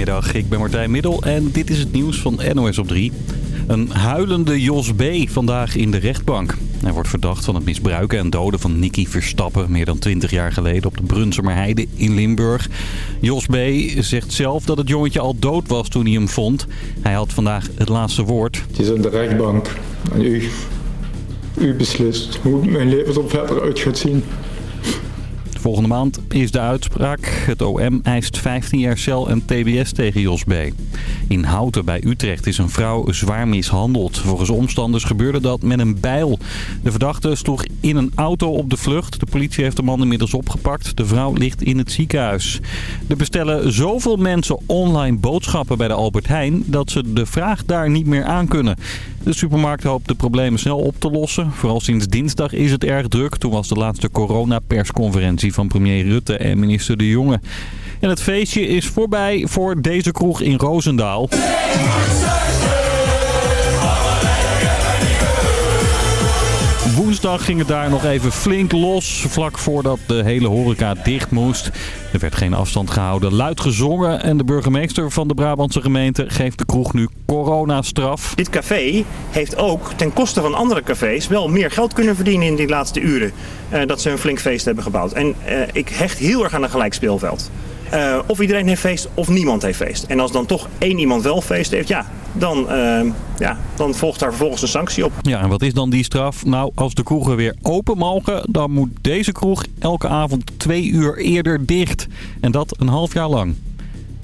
Goedemiddag, ik ben Martijn Middel en dit is het nieuws van NOS op 3. Een huilende Jos B. vandaag in de rechtbank. Hij wordt verdacht van het misbruiken en doden van Nicky Verstappen... meer dan 20 jaar geleden op de Brunsumerheide in Limburg. Jos B. zegt zelf dat het jongetje al dood was toen hij hem vond. Hij had vandaag het laatste woord. Het is in de rechtbank en u, u beslist hoe mijn leven er verder uit gaat zien. Volgende maand is de uitspraak. Het OM eist 15 jaar cel en tbs tegen Jos B. In Houten bij Utrecht is een vrouw zwaar mishandeld. Volgens omstanders gebeurde dat met een bijl. De verdachte sloeg in een auto op de vlucht. De politie heeft de man inmiddels opgepakt. De vrouw ligt in het ziekenhuis. Er bestellen zoveel mensen online boodschappen bij de Albert Heijn... dat ze de vraag daar niet meer aan kunnen. De supermarkt hoopt de problemen snel op te lossen. Vooral sinds dinsdag is het erg druk. Toen was de laatste coronapersconferentie van premier Rutte en minister De Jonge. En het feestje is voorbij voor deze kroeg in Roosendaal. Woensdag ging het daar nog even flink los, vlak voordat de hele horeca dicht moest. Er werd geen afstand gehouden, luid gezongen en de burgemeester van de Brabantse gemeente geeft de kroeg nu coronastraf. Dit café heeft ook ten koste van andere cafés wel meer geld kunnen verdienen in die laatste uren. eh, dat ze een flink feest hebben gebouwd. En eh, ik hecht heel erg aan een gelijk speelveld. Eh, of iedereen heeft feest of niemand heeft feest. En als dan toch één iemand wel feest heeft, ja, dan, eh, ja, dan volgt daar vervolgens een sanctie op. Ja, en wat is dan die straf? Nou, als de kroegen weer open mogen, dan moet deze kroeg elke avond twee uur eerder dicht. En dat een half jaar lang.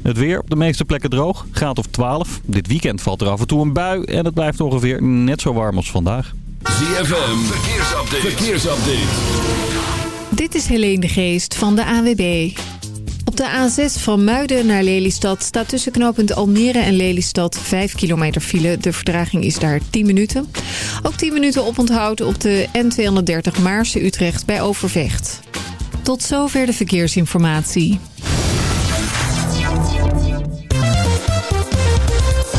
Het weer op de meeste plekken droog, graad of 12. Dit weekend valt er af en toe een bui en het blijft ongeveer net zo warm als vandaag. ZFM, verkeersupdate. verkeersupdate. Dit is Helene de Geest van de AWB. Op de A6 van Muiden naar Lelystad staat tussen knooppunt Almere en Lelystad 5 kilometer file. De vertraging is daar 10 minuten. Ook 10 minuten oponthoud op de N230 Maarse-Utrecht bij Overvecht. Tot zover de verkeersinformatie.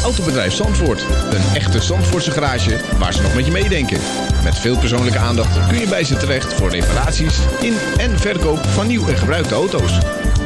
Autobedrijf Zandvoort. Een echte Zandvoortse garage waar ze nog met je meedenken. Met veel persoonlijke aandacht kun je bij ze terecht voor reparaties in en verkoop van nieuw en gebruikte auto's.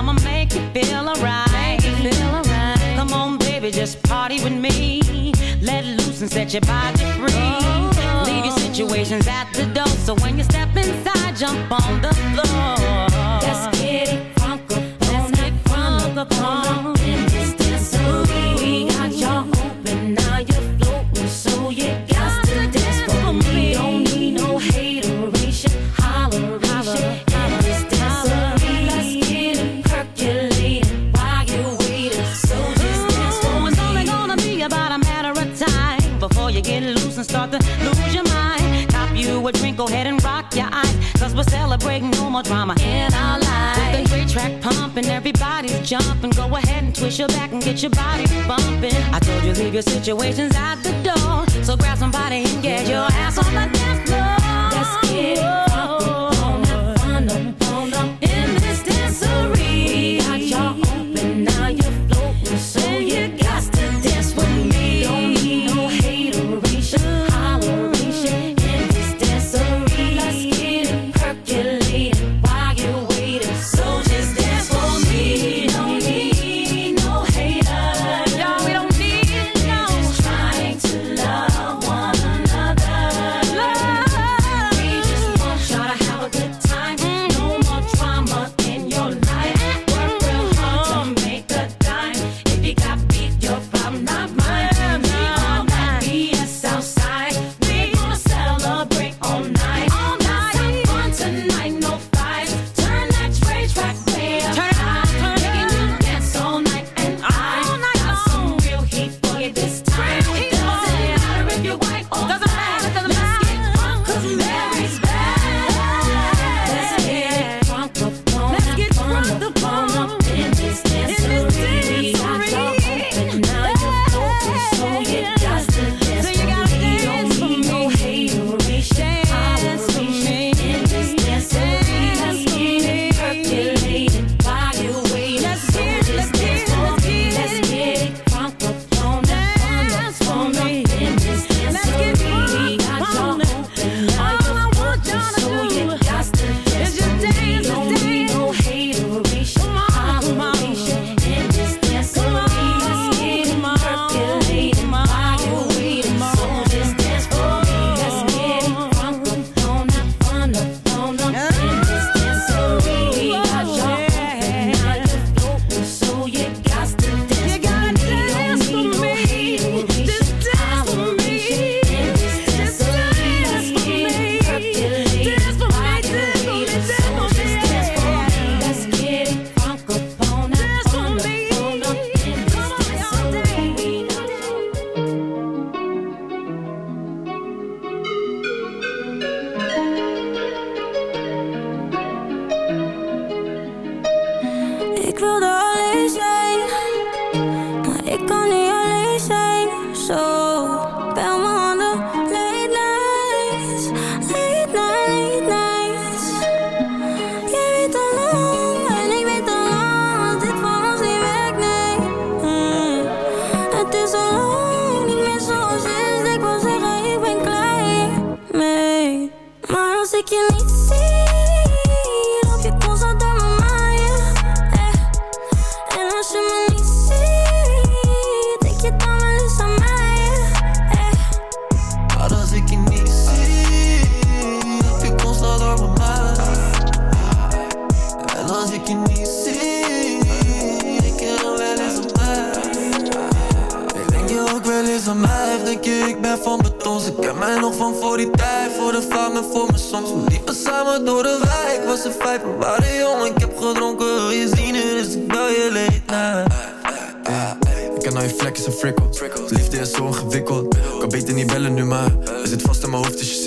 I'ma make you feel alright. Come on, baby, just party with me. Let loose and set your body free. Oh. Leave your situations at the door, so when you step inside, jump on the floor. Cause we're celebrating no more drama in our lives. With the great track pumping, everybody's jumping. Go ahead and twist your back and get your body bumping. I told you, leave your situations at the door. So grab somebody and get your ass on the dance floor. Let's get it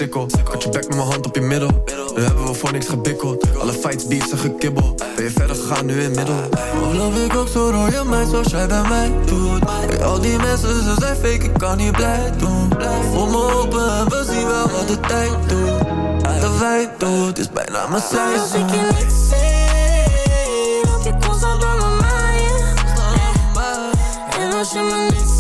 sikkel Kat je bek met mijn hand op je middel. Nu hebben we voor niks gebikkeld. Alle fights, beefs en gekibbel. Ben je verder gegaan nu in middel? Geloof ik ook zo door je meid zoals jij bij mij doet? Bij al die mensen, ze zijn fake, ik kan niet blij doen. Voel me open en we zien wel wat de tijd doet. De wij doet, is bijna mijn als ik je seizoen niet zie, loop je constant door mijn mind. Eh. En als je me niet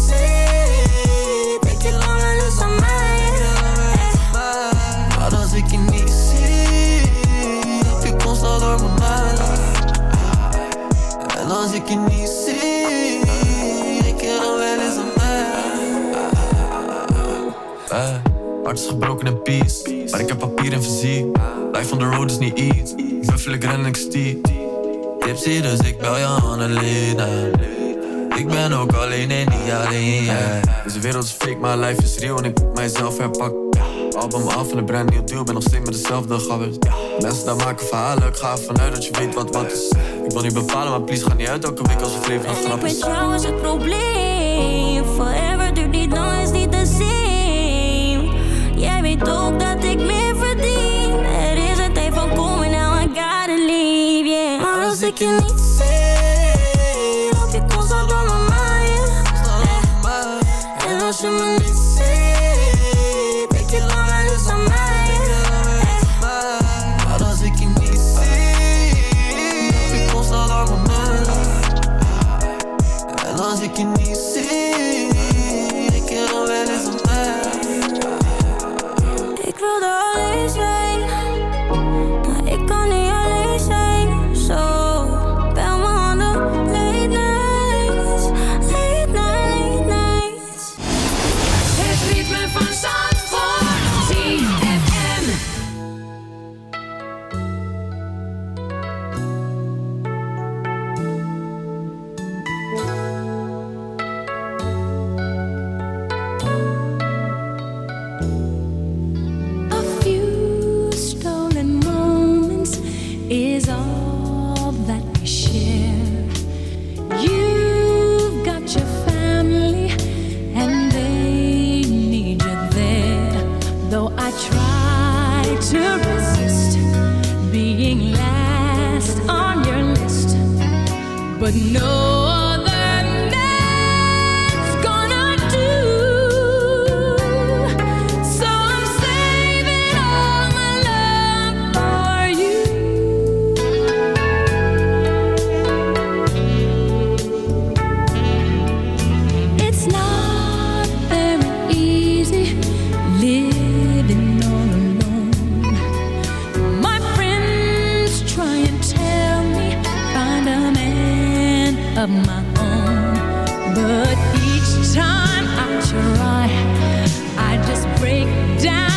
hart is gebroken in peace Maar ik heb papier en fysiek Life on the road is niet iets Ik buffel, ik ren en ik stier Tipsy, dus ik bel je Annelena Ik ben ook alleen en niet alleen, yeah. Deze wereld is fake, maar life is real en ik moet mijzelf herpakken. Album af en een brand nieuw deal, ben nog steeds met dezelfde gabbers. Mensen daar maken verhalen, ik ga ervan uit dat je weet wat wat is. Ik wil niet bepalen, maar please ga niet uit elke week als een vreemd En ik grap ben is. trouwens het probleem. Forever duurt niet lang, is niet the same. Maar als of my own, but each time I try, I just break down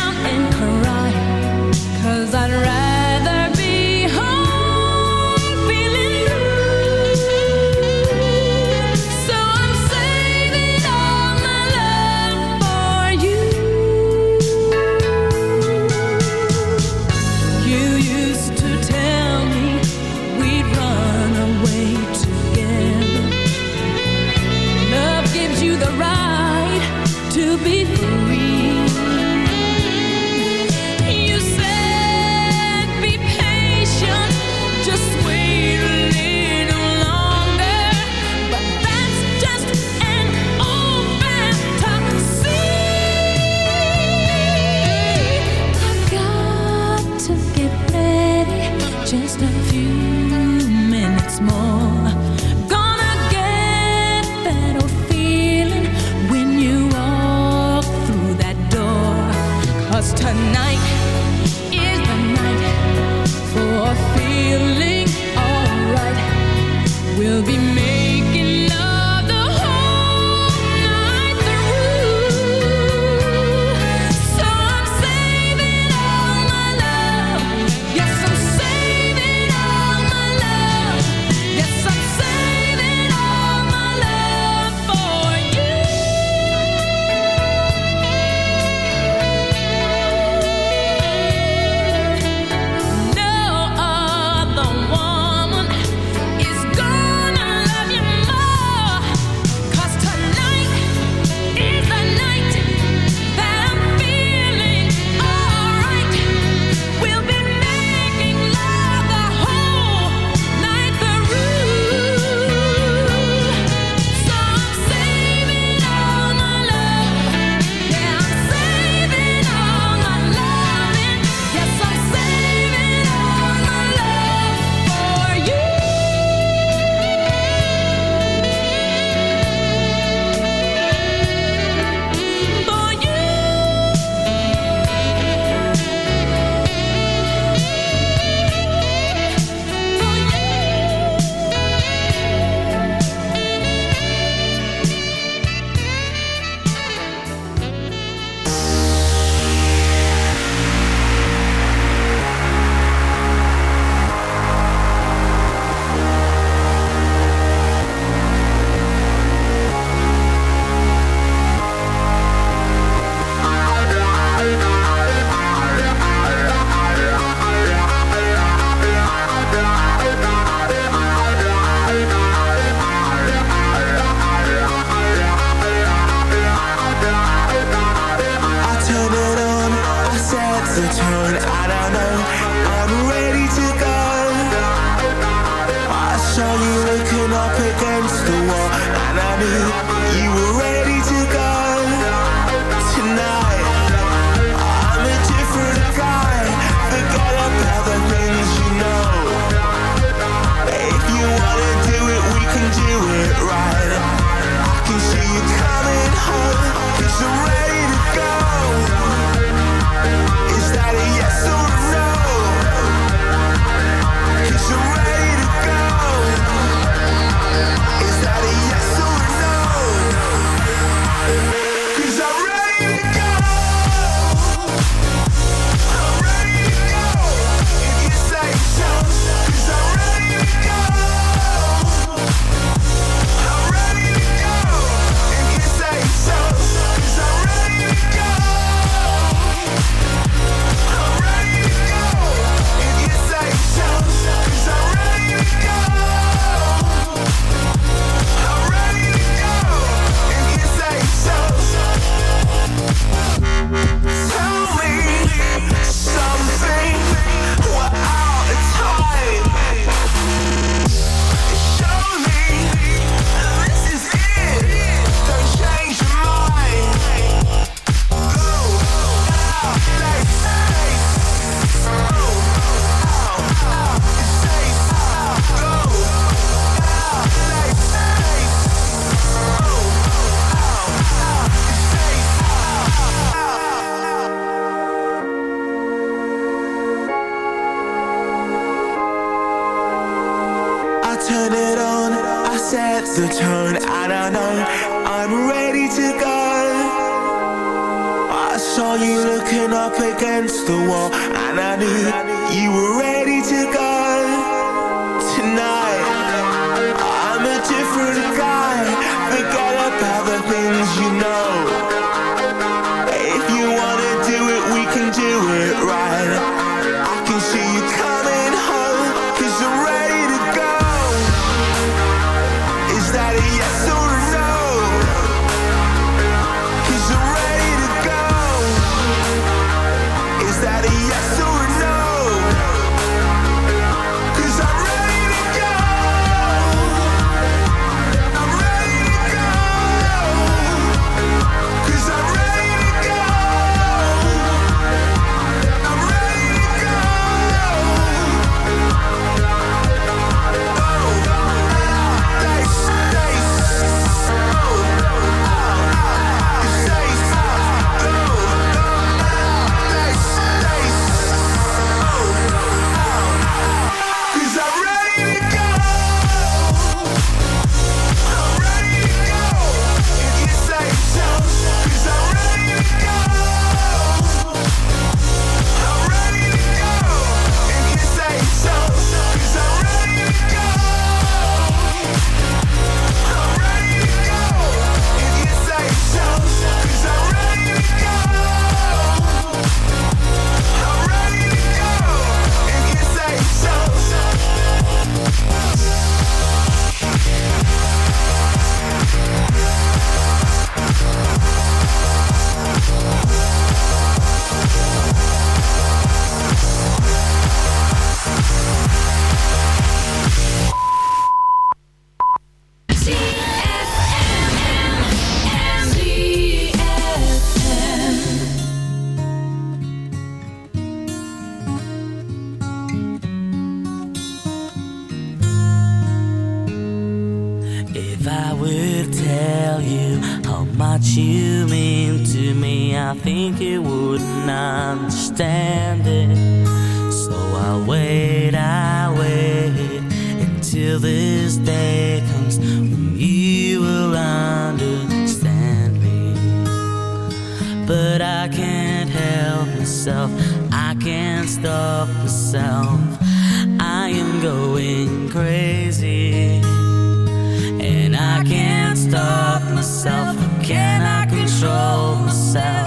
darkness that comes you will understand me. But I can't help myself, I can't stop myself. I am going crazy, and I can't stop myself. Can I control myself?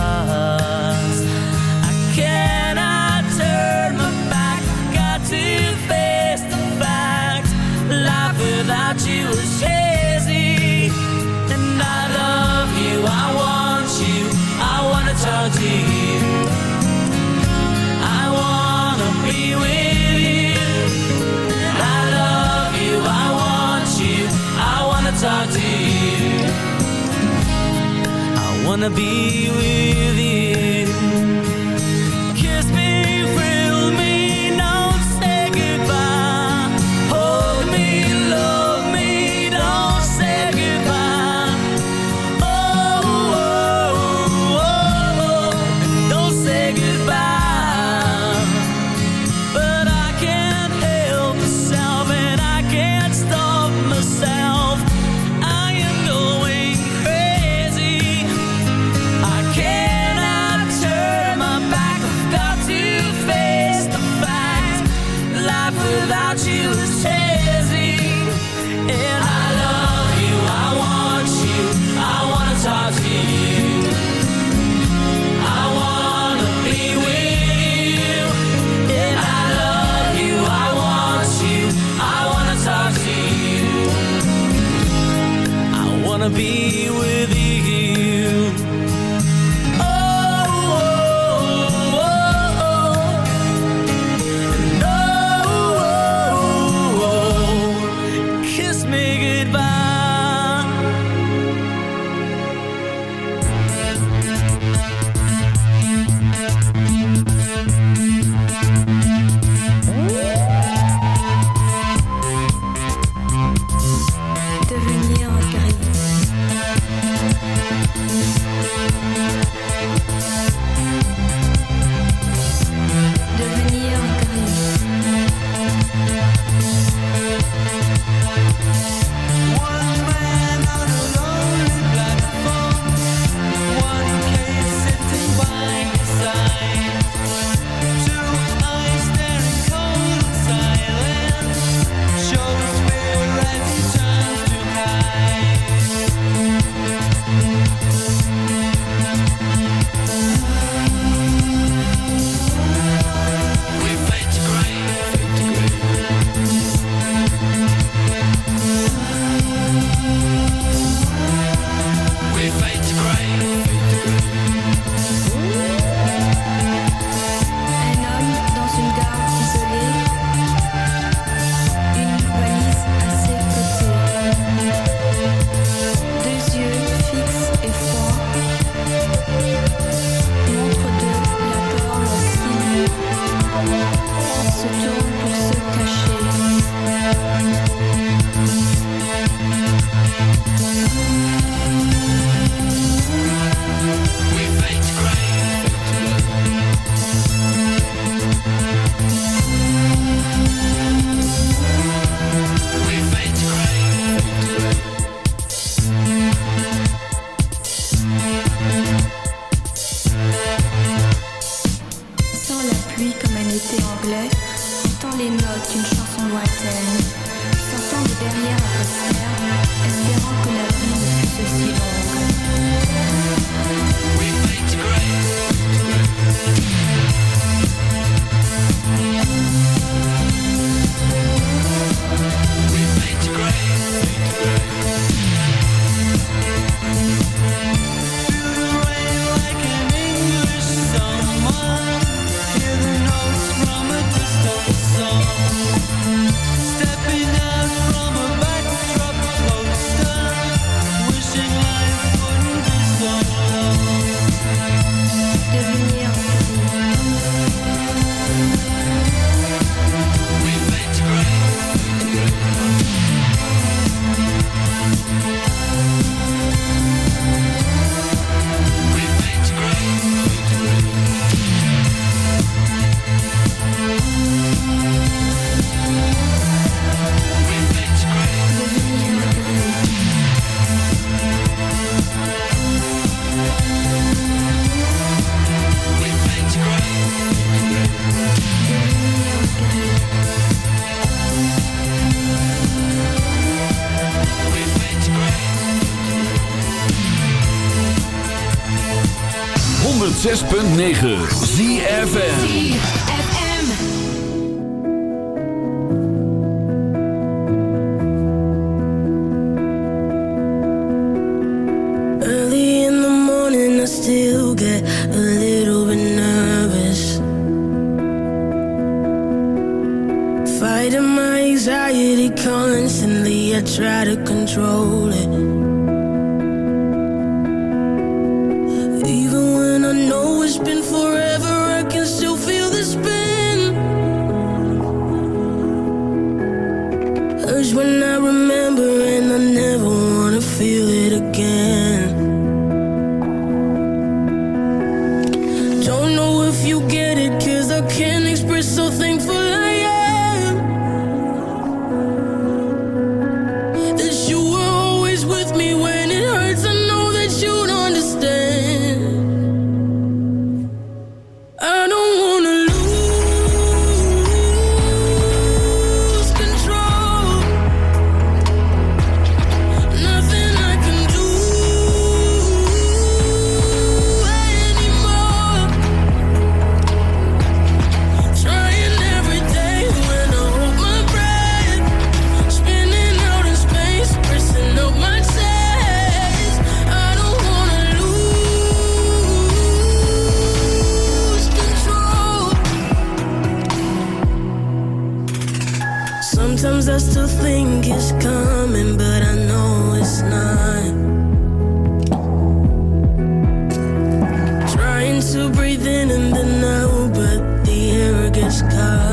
wanna be with you. 106.9 ZFN Sometimes I still think it's coming, but I know it's not. Trying to breathe in and then out, but the air gets caught.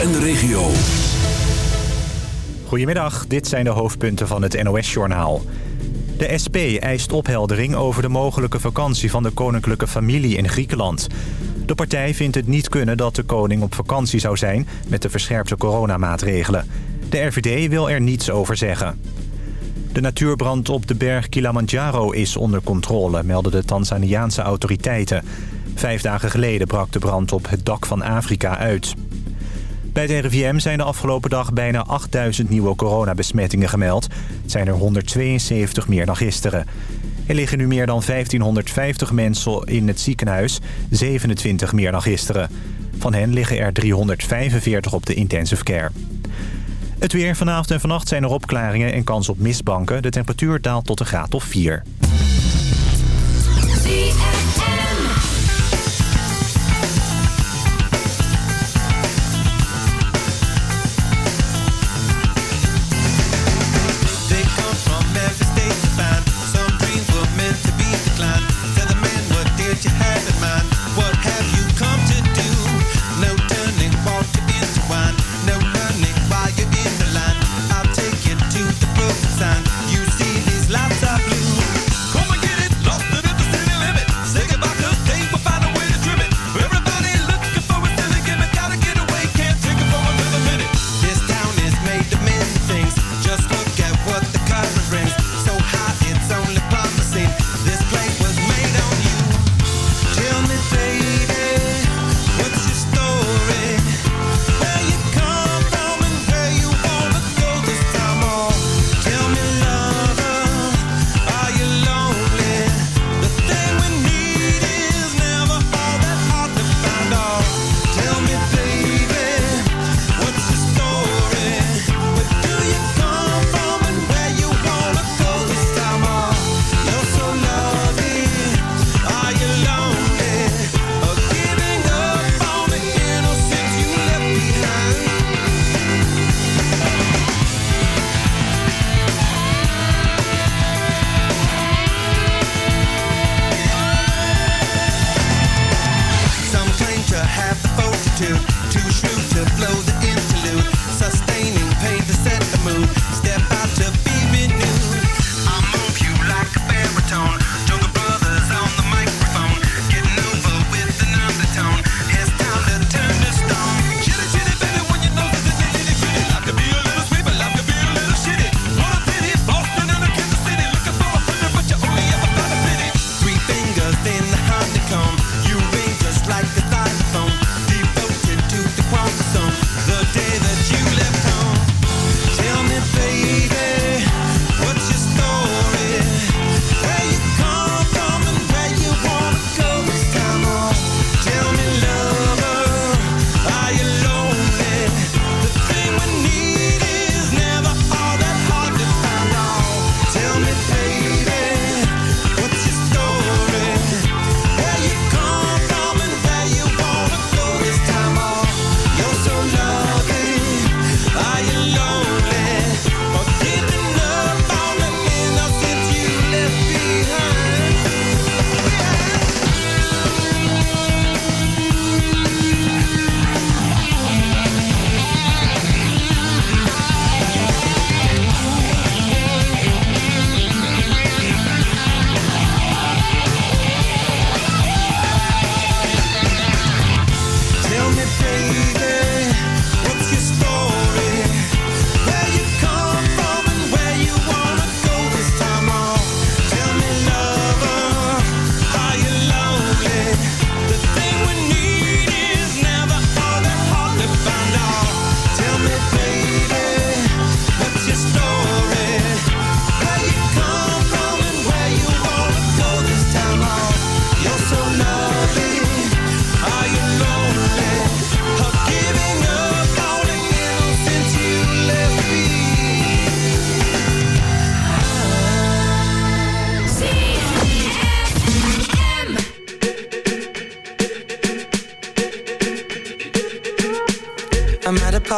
En de regio. Goedemiddag, dit zijn de hoofdpunten van het NOS-journaal. De SP eist opheldering over de mogelijke vakantie van de koninklijke familie in Griekenland. De partij vindt het niet kunnen dat de koning op vakantie zou zijn... met de verscherpte coronamaatregelen. De RVD wil er niets over zeggen. De natuurbrand op de berg Kilimanjaro is onder controle, melden de Tanzaniaanse autoriteiten. Vijf dagen geleden brak de brand op het dak van Afrika uit. Bij het RIVM zijn de afgelopen dag bijna 8000 nieuwe coronabesmettingen gemeld. Het zijn er 172 meer dan gisteren. Er liggen nu meer dan 1550 mensen in het ziekenhuis, 27 meer dan gisteren. Van hen liggen er 345 op de intensive care. Het weer vanavond en vannacht zijn er opklaringen en kans op mistbanken. De temperatuur daalt tot een graad of 4.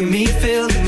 making me feel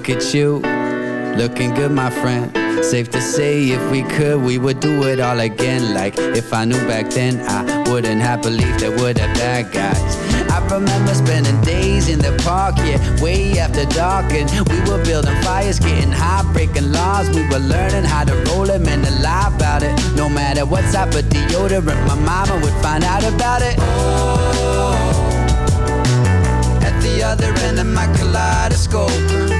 Look at you, looking good, my friend. Safe to say, if we could, we would do it all again. Like if I knew back then, I wouldn't have believed there were the bad guys. I remember spending days in the park, yeah, way after dark, and we were building fires, getting high, breaking laws. We were learning how to roll them and to lie about it. No matter what type of deodorant, my mama would find out about it. Oh, at the other end of my kaleidoscope.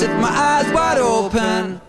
With my eyes wide open.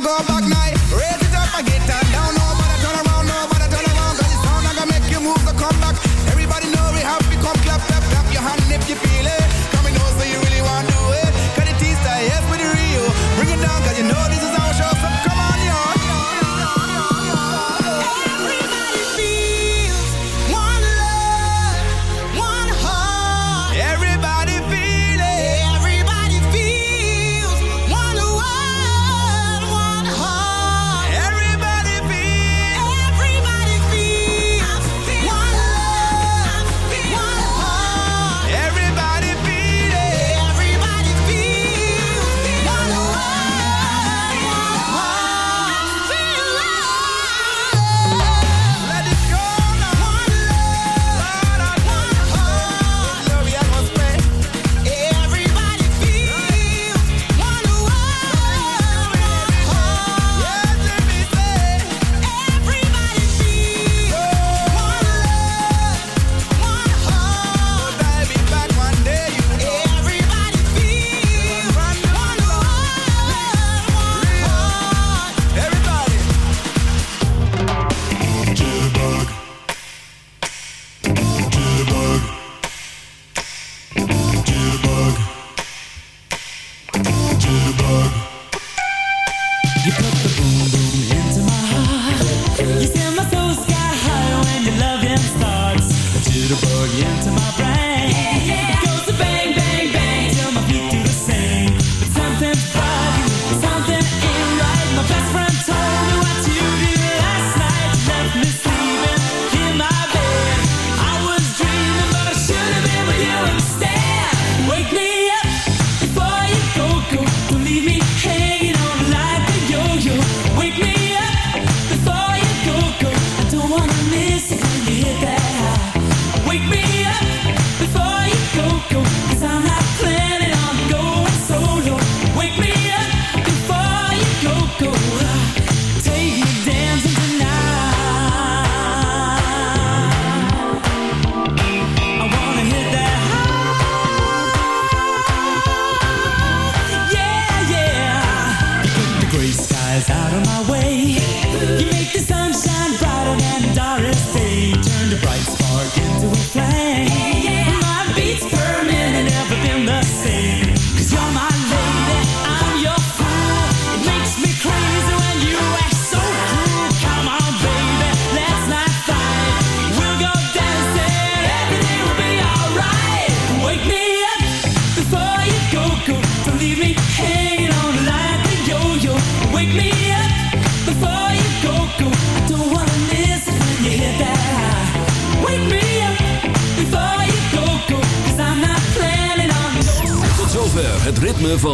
Back